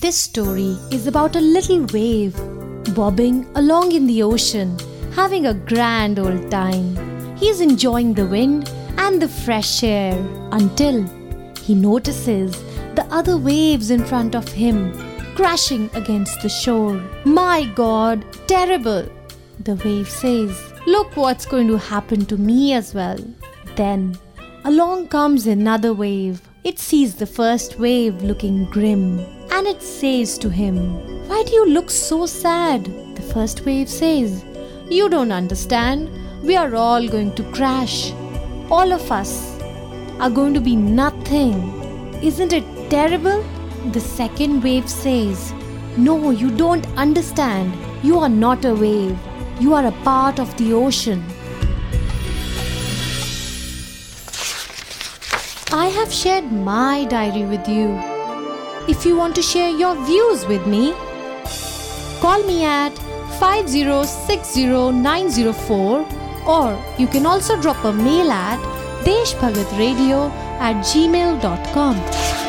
This story is about a little wave bobbing along in the ocean, having a grand old time. He is enjoying the wind and the fresh air until he notices the other waves in front of him crashing against the shore. My god, terrible! The wave says, Look what's going to happen to me as well. Then, along comes another wave. It sees the first wave looking grim and it says to him, Why do you look so sad? The first wave says, You don't understand. We are all going to crash. All of us are going to be nothing. Isn't it terrible? The second wave says, No, you don't understand. You are not a wave. You are a part of the ocean. I have shared my diary with you. If you want to share your views with me, call me at 5060904 or you can also drop a mail at deshbhagatradio at gmail.com.